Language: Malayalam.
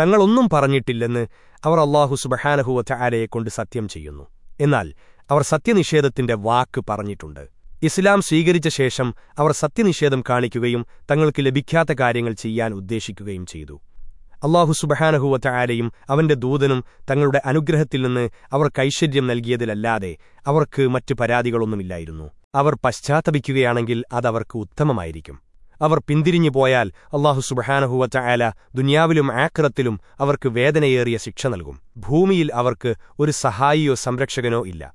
തങ്ങളൊന്നും പറഞ്ഞിട്ടില്ലെന്ന് അവർ അള്ളാഹു സുബഹാനഹുവറ്റ ആരയെക്കൊണ്ട് സത്യം ചെയ്യുന്നു. എന്നാൽ അവർ സത്യനിഷേധത്തിന്റെ വാക്ക് പറഞ്ഞിട്ടുണ്ട്. ഇസ്ലാം സ്വീകരിച്ച ശേഷം അവർ സത്യനിഷേധം കാണിക്കുകയും തങ്ങൾക്ക് ലഭിക്കാത്ത കാര്യങ്ങൾ ചെയ്യാൻ ഉദ്ദേശിക്കുകയും ചെയ്തു. അള്ളാഹു സുബഹാനഹുവറ്റ ആരെയും അവന്റെ ദൂതനും തങ്ങളുടെ അനുഗ്രഹത്തിൽ നിന്ന് അവർ കൈശ്വര്യം നൽകിയതിലല്ലാതെ അവർക്ക് മറ്റു പരാതികളൊന്നുമില്ലായിരുന്നു. അവർ പശ്ചാത്തപിക്കുകയാണെങ്കിൽ അതവർക്ക് ഉത്തമമായിരിക്കും. അവർ പിന്തിരിഞ്ഞു പോയാൽ അള്ളാഹു സുബഹാനഹുവറ്റ ആല ദുനിയാവിലും ആക്രത്തിലും അവർക്ക് വേദനയേറിയ ശിക്ഷ നൽകും. ഭൂമിയിൽ അവർക്ക് ഒരു സഹായിയോ സംരക്ഷകനോ ഇല്ല.